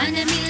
My name.